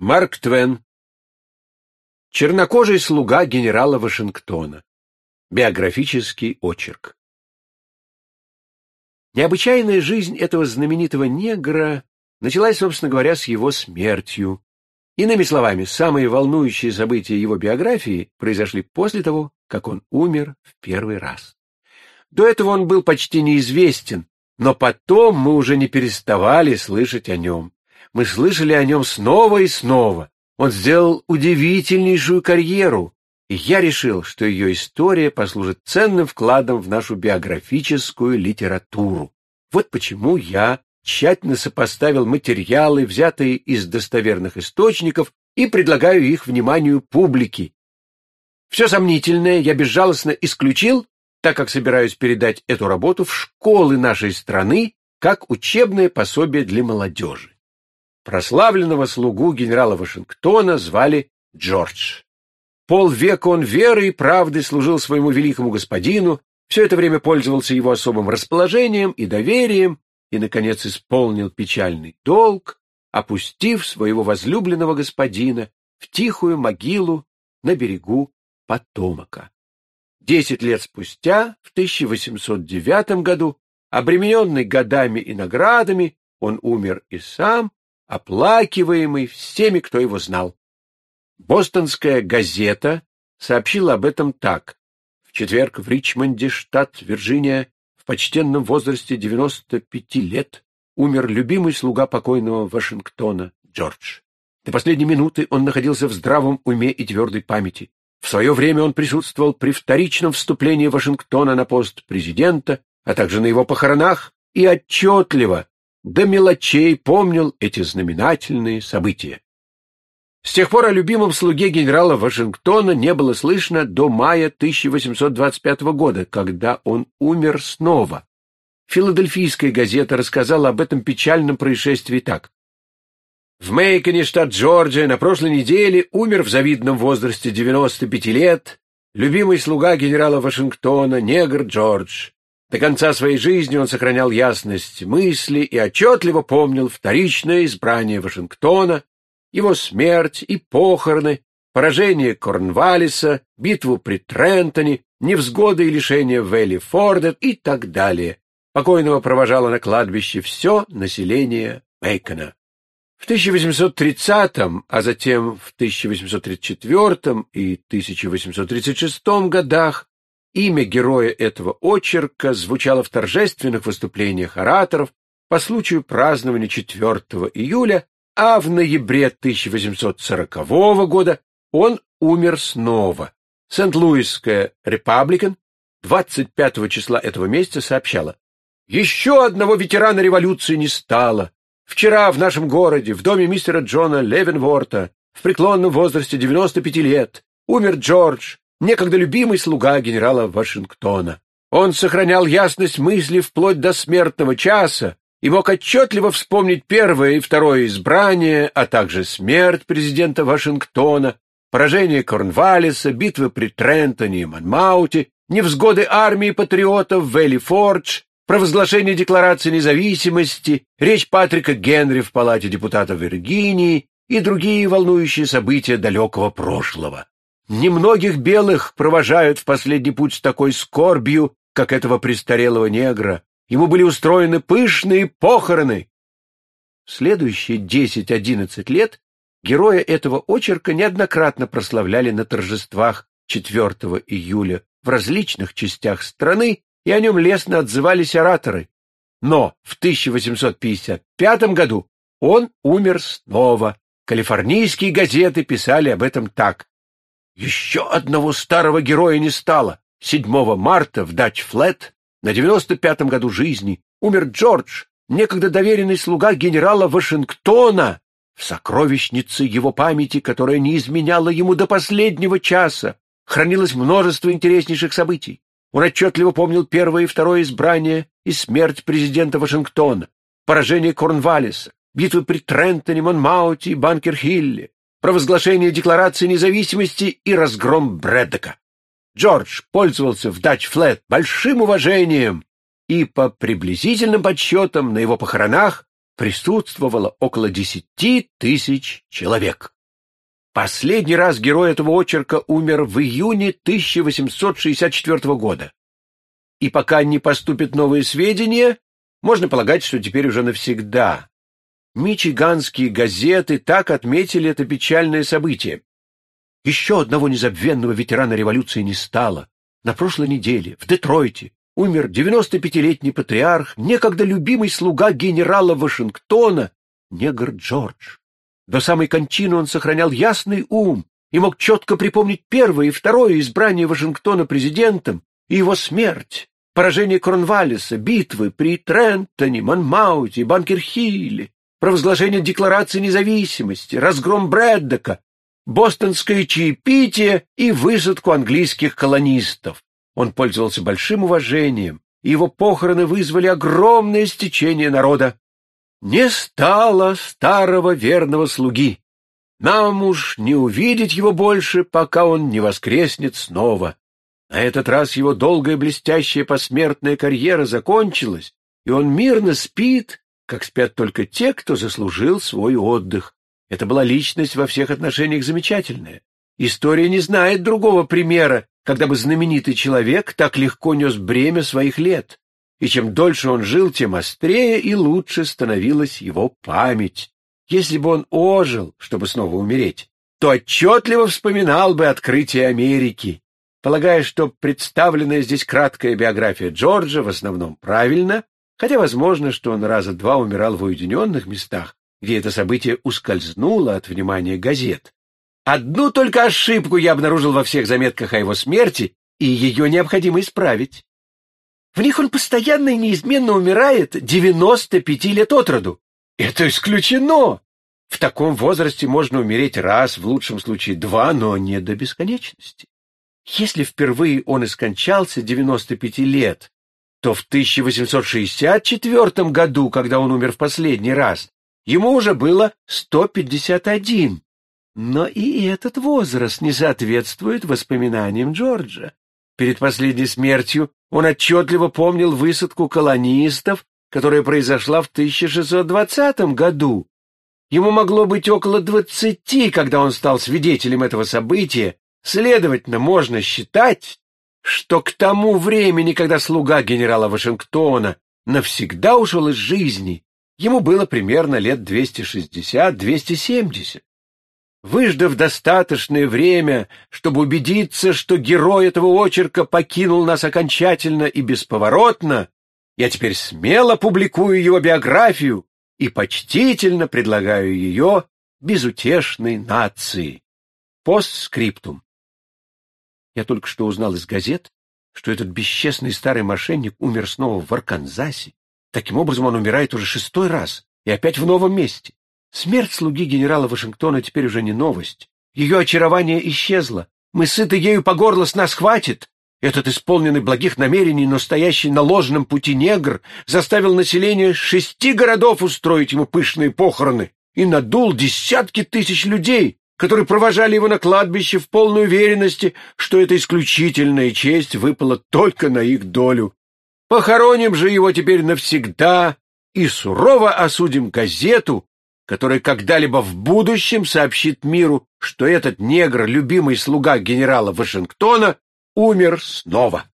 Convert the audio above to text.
Марк Твен. Чернокожий слуга генерала Вашингтона. Биографический очерк. Необычайная жизнь этого знаменитого негра началась, собственно говоря, с его смертью. Иными словами, самые волнующие события его биографии произошли после того, как он умер в первый раз. До этого он был почти неизвестен, но потом мы уже не переставали слышать о нем. Мы слышали о нем снова и снова. Он сделал удивительнейшую карьеру, и я решил, что ее история послужит ценным вкладом в нашу биографическую литературу. Вот почему я тщательно сопоставил материалы, взятые из достоверных источников, и предлагаю их вниманию публики. Все сомнительное я безжалостно исключил, так как собираюсь передать эту работу в школы нашей страны как учебное пособие для молодежи. Прославленного слугу генерала Вашингтона звали Джордж. Полвека он верой и правдой служил своему великому господину, все это время пользовался его особым расположением и доверием и, наконец, исполнил печальный долг, опустив своего возлюбленного господина в тихую могилу на берегу Потомака. Десять лет спустя, в 1809 году, обремененный годами и наградами, он умер и сам, оплакиваемый всеми, кто его знал. Бостонская газета сообщила об этом так. В четверг в Ричмонде, штат Вирджиния, в почтенном возрасте 95 лет умер любимый слуга покойного Вашингтона Джордж. До последней минуты он находился в здравом уме и твердой памяти. В свое время он присутствовал при вторичном вступлении Вашингтона на пост президента, а также на его похоронах, и отчетливо, до мелочей помнил эти знаменательные события. С тех пор о любимом слуге генерала Вашингтона не было слышно до мая 1825 года, когда он умер снова. Филадельфийская газета рассказала об этом печальном происшествии так. В Мейконе, штат Джорджия, на прошлой неделе умер в завидном возрасте 95 лет любимый слуга генерала Вашингтона, негр Джордж. До конца своей жизни он сохранял ясность мысли и отчетливо помнил вторичное избрание Вашингтона его смерть и похороны, поражение Корнвалиса, битву при Трентоне, невзгоды и лишения Вэлли Форда и так далее. Покойного провожало на кладбище все население Бейкона. В 1830, а затем в 1834 и 1836 годах имя героя этого очерка звучало в торжественных выступлениях ораторов по случаю празднования 4 июля а в ноябре 1840 года он умер снова. Сент-Луисская «Репабликан» 25 числа этого месяца сообщала, «Еще одного ветерана революции не стало. Вчера в нашем городе, в доме мистера Джона Левенворта, в преклонном возрасте 95 лет, умер Джордж, некогда любимый слуга генерала Вашингтона. Он сохранял ясность мысли вплоть до смертного часа, и мог отчетливо вспомнить первое и второе избрание, а также смерть президента Вашингтона, поражение Корнвалиса, битвы при Трентоне и Монмауте, невзгоды армии патриотов в Элли-Фордж, провозглашение Декларации независимости, речь Патрика Генри в Палате депутатов Виргинии и другие волнующие события далекого прошлого. Немногих белых провожают в последний путь с такой скорбью, как этого престарелого негра, Ему были устроены пышные похороны. В следующие 10-11 лет героя этого очерка неоднократно прославляли на торжествах 4 июля в различных частях страны, и о нем лестно отзывались ораторы. Но в 1855 году он умер снова. Калифорнийские газеты писали об этом так. Еще одного старого героя не стало. 7 марта в Дач-Флет на девяносто пятом году жизни умер Джордж, некогда доверенный слуга генерала Вашингтона, в сокровищнице его памяти, которая не изменяла ему до последнего часа, хранилось множество интереснейших событий. Он отчетливо помнил первое и второе избрание и смерть президента Вашингтона, поражение Корнвалиса, битвы при Трентоне, Монмауте и Банкер-Хилле, провозглашение Декларации независимости и разгром Брэддока. Джордж пользовался в Дач-Флет большим уважением, и по приблизительным подсчетам на его похоронах присутствовало около десяти тысяч человек. Последний раз герой этого очерка умер в июне 1864 года. И пока не поступят новые сведения, можно полагать, что теперь уже навсегда. Мичиганские газеты так отметили это печальное событие. Еще одного незабвенного ветерана революции не стало. На прошлой неделе в Детройте умер 95-летний патриарх, некогда любимый слуга генерала Вашингтона, негр Джордж. До самой кончины он сохранял ясный ум и мог четко припомнить первое и второе избрание Вашингтона президентом и его смерть, поражение Кронваллиса, битвы при Трентоне, Монмауте Банкер-Хилле, провозглашение Декларации независимости, разгром Брэддока, бостонское чаепитие и высадку английских колонистов. Он пользовался большим уважением, и его похороны вызвали огромное стечение народа. Не стало старого верного слуги. Нам уж не увидеть его больше, пока он не воскреснет снова. На этот раз его долгая блестящая посмертная карьера закончилась, и он мирно спит, как спят только те, кто заслужил свой отдых. Это была личность во всех отношениях замечательная. История не знает другого примера, когда бы знаменитый человек так легко нес бремя своих лет. И чем дольше он жил, тем острее и лучше становилась его память. Если бы он ожил, чтобы снова умереть, то отчетливо вспоминал бы открытие Америки. Полагая, что представленная здесь краткая биография Джорджа в основном правильна, хотя возможно, что он раза два умирал в уединенных местах, где это событие ускользнуло от внимания газет. Одну только ошибку я обнаружил во всех заметках о его смерти, и ее необходимо исправить. В них он постоянно и неизменно умирает 95 лет от роду. Это исключено! В таком возрасте можно умереть раз, в лучшем случае два, но не до бесконечности. Если впервые он и скончался 95 лет, то в 1864 году, когда он умер в последний раз, ему уже было 151. Но и этот возраст не соответствует воспоминаниям Джорджа. Перед последней смертью он отчетливо помнил высадку колонистов, которая произошла в 1620 году. Ему могло быть около двадцати, когда он стал свидетелем этого события, следовательно, можно считать, что к тому времени, когда слуга генерала Вашингтона навсегда ушел из жизни, ему было примерно лет 260-270. Выждав достаточное время, чтобы убедиться, что герой этого очерка покинул нас окончательно и бесповоротно, я теперь смело публикую его биографию и почтительно предлагаю ее безутешной нации. Постскриптум. Я только что узнал из газет, что этот бесчестный старый мошенник умер снова в Арканзасе. Таким образом, он умирает уже шестой раз и опять в новом месте. Смерть слуги генерала Вашингтона теперь уже не новость. Ее очарование исчезло. Мы сыты ею по горло, с нас хватит. Этот исполненный благих намерений, но стоящий на ложном пути негр заставил население шести городов устроить ему пышные похороны и надул десятки тысяч людей, которые провожали его на кладбище в полной уверенности, что эта исключительная честь выпала только на их долю. Похороним же его теперь навсегда и сурово осудим газету, который когда-либо в будущем сообщит миру, что этот негр, любимый слуга генерала Вашингтона, умер снова.